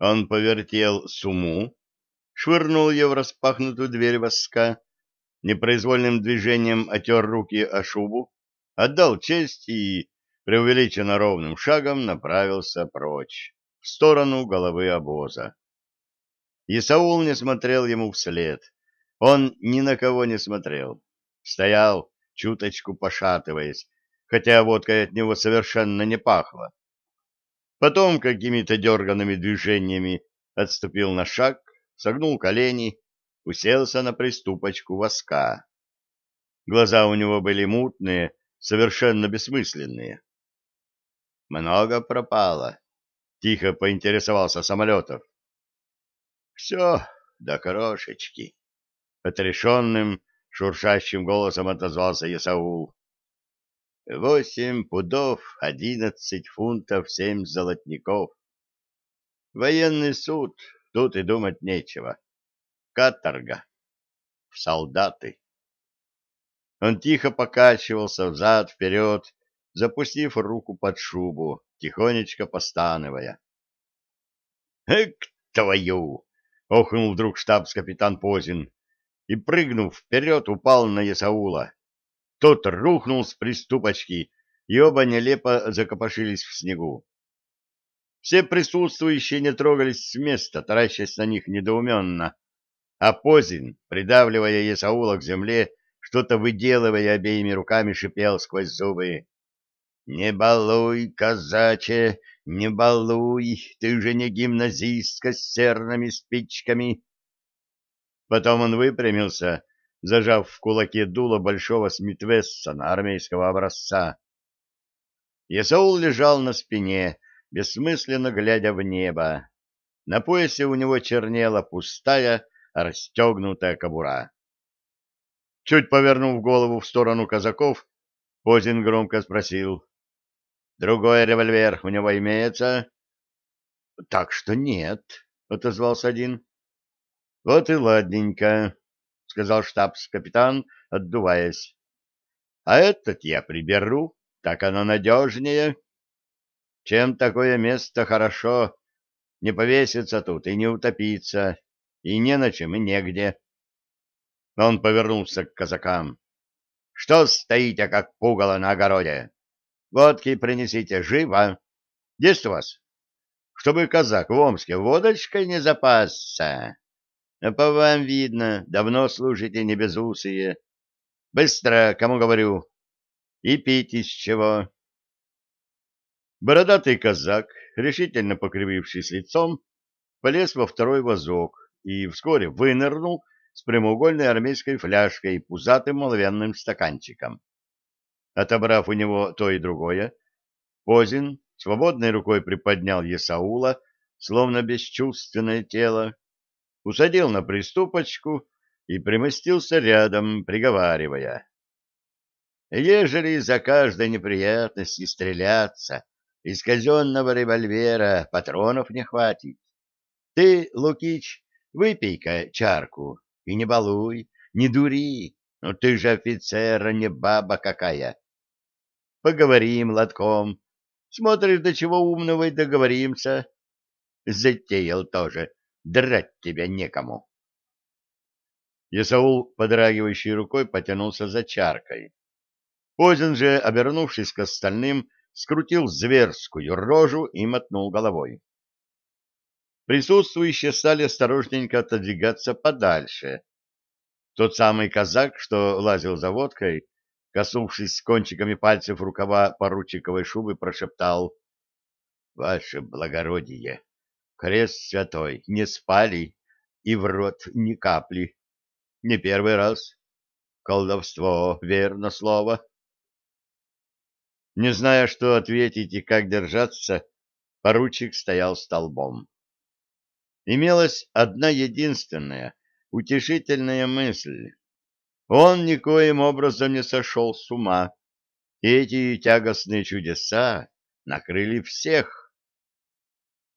Он повертел суму, швырнул ее в распахнутую дверь воска, непроизвольным движением отер руки о шубу, отдал честь и, преувеличенно ровным шагом, направился прочь, в сторону головы обоза. Исаул не смотрел ему вслед. Он ни на кого не смотрел. Стоял, чуточку пошатываясь, хотя водкой от него совершенно не пахло. Потом какими-то дерганными движениями отступил на шаг, согнул колени, уселся на приступочку воска. Глаза у него были мутные, совершенно бессмысленные. «Много пропало?» — тихо поинтересовался самолетов. «Все до крошечки», — отрешенным, шуршащим голосом отозвался Ясаул. «Восемь пудов, одиннадцать фунтов, семь золотников. Военный суд, тут и думать нечего. Каторга. В солдаты». Он тихо покачивался взад-вперед, запустив руку под шубу, тихонечко постановая. «Эк, твою!» — охнул вдруг штабс-капитан Позин и, прыгнув вперед, упал на Ясаула. Тот рухнул с приступочки, и оба нелепо закопошились в снегу. Все присутствующие не трогались с места, таращась на них недоуменно, а Позин, придавливая Ясаула к земле, что-то выделывая обеими руками, шипел сквозь зубы. «Не балуй, казаче, не балуй, ты же не гимназистка с серными спичками!» Потом он выпрямился, зажав в кулаке дуло большого Смитвессона армейского образца. Исаул лежал на спине, бессмысленно глядя в небо. На поясе у него чернела пустая, расстегнутая кобура. Чуть повернув голову в сторону казаков, Позин громко спросил. — Другой револьвер у него имеется? — Так что нет, — отозвался один. — Вот и ладненько, — сказал штабс-капитан, отдуваясь. — А этот я приберу, так оно надежнее. Чем такое место хорошо, не повеситься тут и не утопиться, и не на чем, и негде. Он повернулся к казакам. — Что стоите, как пугало на огороде? Водки принесите, живо. Есть у вас? Чтобы казак в Омске водочкой не запасся. А по вам видно, давно служите не безусые. Быстро, кому говорю. И пить из чего. Бородатый казак, решительно покривившись лицом, полез во второй вазок и вскоре вынырнул с прямоугольной армейской фляжкой и пузатым оловянным стаканчиком. Отобрав у него то и другое, Позин свободной рукой приподнял Есаула, словно бесчувственное тело, усадил на приступочку и примостился рядом, приговаривая. «Ежели за каждой неприятности стреляться, из казенного револьвера патронов не хватит. Ты, Лукич, выпей-ка чарку и не балуй, не дури, ну ты же офицер, а не баба какая. Поговорим лотком, смотришь, до чего умного и договоримся. Затеял тоже, драть тебя некому. Исаул, подрагивающей рукой, потянулся за чаркой. Позин же, обернувшись к остальным, скрутил зверскую рожу и мотнул головой присутствующие стали осторожненько отодвигаться подальше. Тот самый казак, что лазил за водкой, коснувшись кончиками пальцев рукава поручиковой шубы, прошептал «Ваше благородие, крест святой, не спали и в рот ни капли. Не первый раз. Колдовство, верно слово». Не зная, что ответить и как держаться, поручик стоял столбом имелась одна единственная утешительная мысль. Он никоим образом не сошел с ума, эти тягостные чудеса накрыли всех.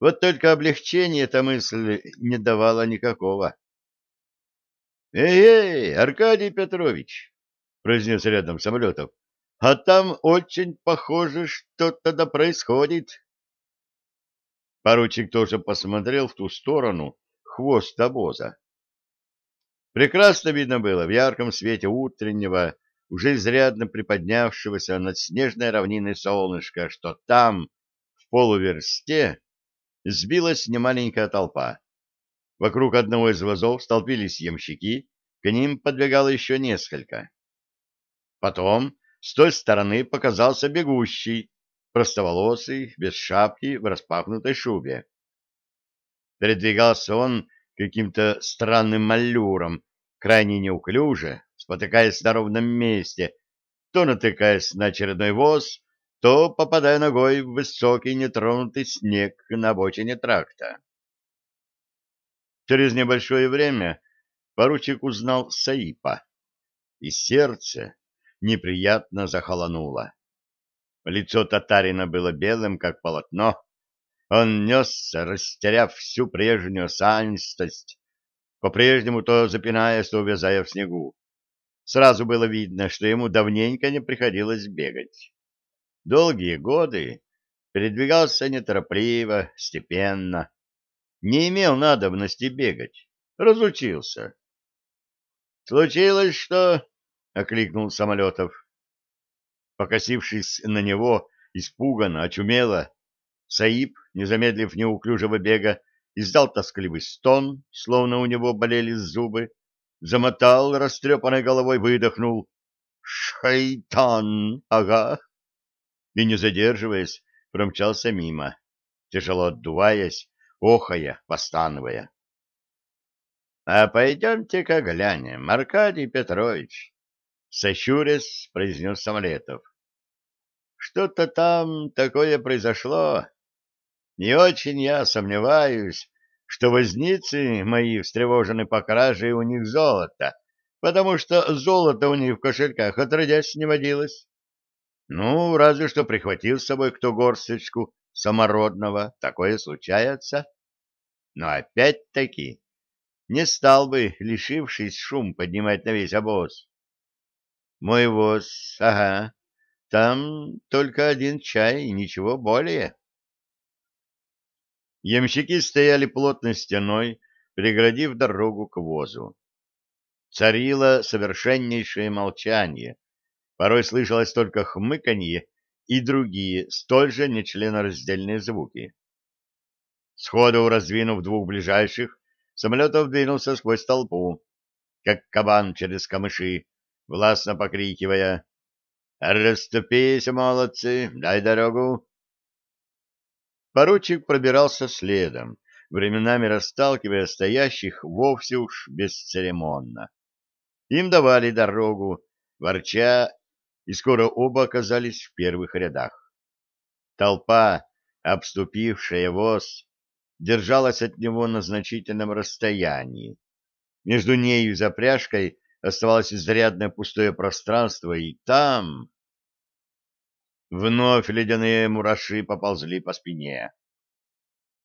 Вот только облегчения эта мысль не давала никакого. «Эй, эй, Аркадий Петрович!» — произнес рядом самолетов. «А там очень похоже что-то да происходит». Поручик тоже посмотрел в ту сторону, хвост обоза. Прекрасно видно было в ярком свете утреннего, уже изрядно приподнявшегося над снежной равниной солнышка, что там, в полуверсте, сбилась немаленькая толпа. Вокруг одного из вазов столпились ямщики, к ним подбегало еще несколько. Потом с той стороны показался бегущий, простоволосый, без шапки, в распахнутой шубе. Передвигался он каким-то странным малюром, крайне неуклюже, спотыкаясь на ровном месте, то натыкаясь на очередной воз, то попадая ногой в высокий нетронутый снег на обочине тракта. Через небольшое время поручик узнал Саипа, и сердце неприятно захолонуло. Лицо татарина было белым, как полотно. Он несся, растеряв всю прежнюю осанистость, по-прежнему то запинаясь, то увязая в снегу. Сразу было видно, что ему давненько не приходилось бегать. Долгие годы передвигался неторопливо, степенно, не имел надобности бегать, разучился. «Случилось что?» — окликнул Самолетов. Покосившись на него, испуганно, очумело, Саиб, не замедлив неуклюжего бега, издал тоскливый стон, словно у него болели зубы, замотал растрепанной головой, выдохнул «Шайтан! Ага!» И, не задерживаясь, промчался мимо, тяжело отдуваясь, охая, постановая. — А пойдемте-ка глянем, Аркадий Петрович, — сощурясь произнес Самолетов. — Что-то там такое произошло. Не очень я сомневаюсь, что возницы мои встревожены по краже у них золота, потому что золото у них в кошельках отродясь не водилось. Ну, разве что прихватил с собой кто горсточку самородного, такое случается. Но опять-таки не стал бы, лишившись шум, поднимать на весь обоз. Мой воз, ага, там только один чай и ничего более. Ямщики стояли плотной стеной, преградив дорогу к возу. Царило совершеннейшее молчание, Порой слышалось только хмыканье и другие, столь же нечленораздельные звуки. Сходу раздвинув двух ближайших, самолетов двинулся сквозь толпу, как кабан через камыши, властно покрикивая «Расступись, молодцы, дай дорогу!» Поручик пробирался следом, временами расталкивая стоящих вовсе уж бесцеремонно. Им давали дорогу, ворча и скоро оба оказались в первых рядах. Толпа, обступившая воз, держалась от него на значительном расстоянии. Между нею и запряжкой оставалось изрядное пустое пространство, и там... Вновь ледяные мураши поползли по спине.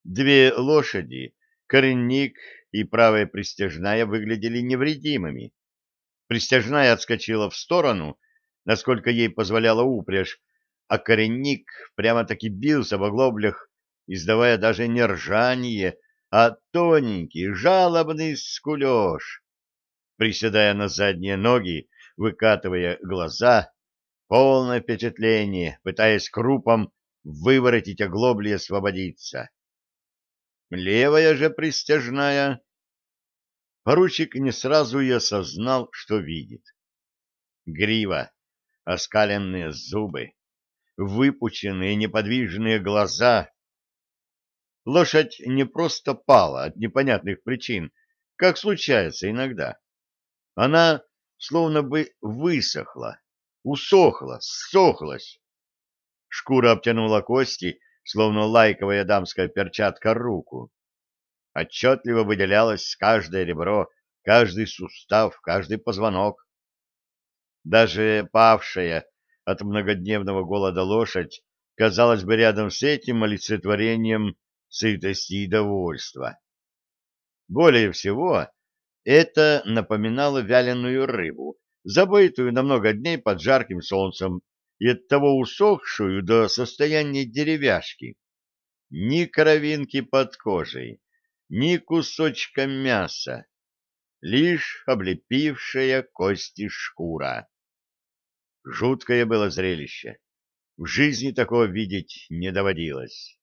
Две лошади, коренник и правая пристяжная, выглядели невредимыми. Пристяжная отскочила в сторону, насколько ей позволяла упряжь, а коренник прямо-таки бился в оглоблях, издавая даже не ржание, а тоненький, жалобный скулеж. Приседая на задние ноги, выкатывая глаза, полное впечатление, пытаясь крупом выворотить оглобли и освободиться. Левая же пристяжная... Поручик не сразу и осознал, что видит. Грива, оскаленные зубы, выпученные неподвижные глаза. Лошадь не просто пала от непонятных причин, как случается иногда. Она словно бы высохла, усохла, ссохлась. Шкура обтянула кости, словно лайковая дамская перчатка руку. Отчетливо выделялось каждое ребро, каждый сустав, каждый позвонок. Даже павшая от многодневного голода лошадь казалась бы рядом с этим олицетворением сытости и довольства. Более всего, это напоминало вяленую рыбу, забытую на много дней под жарким солнцем и оттого усохшую до состояния деревяшки. ни кровинки под кожей, ни кусочка мяса, лишь облепившая кости шкура. Жуткое было зрелище. В жизни такого видеть не доводилось.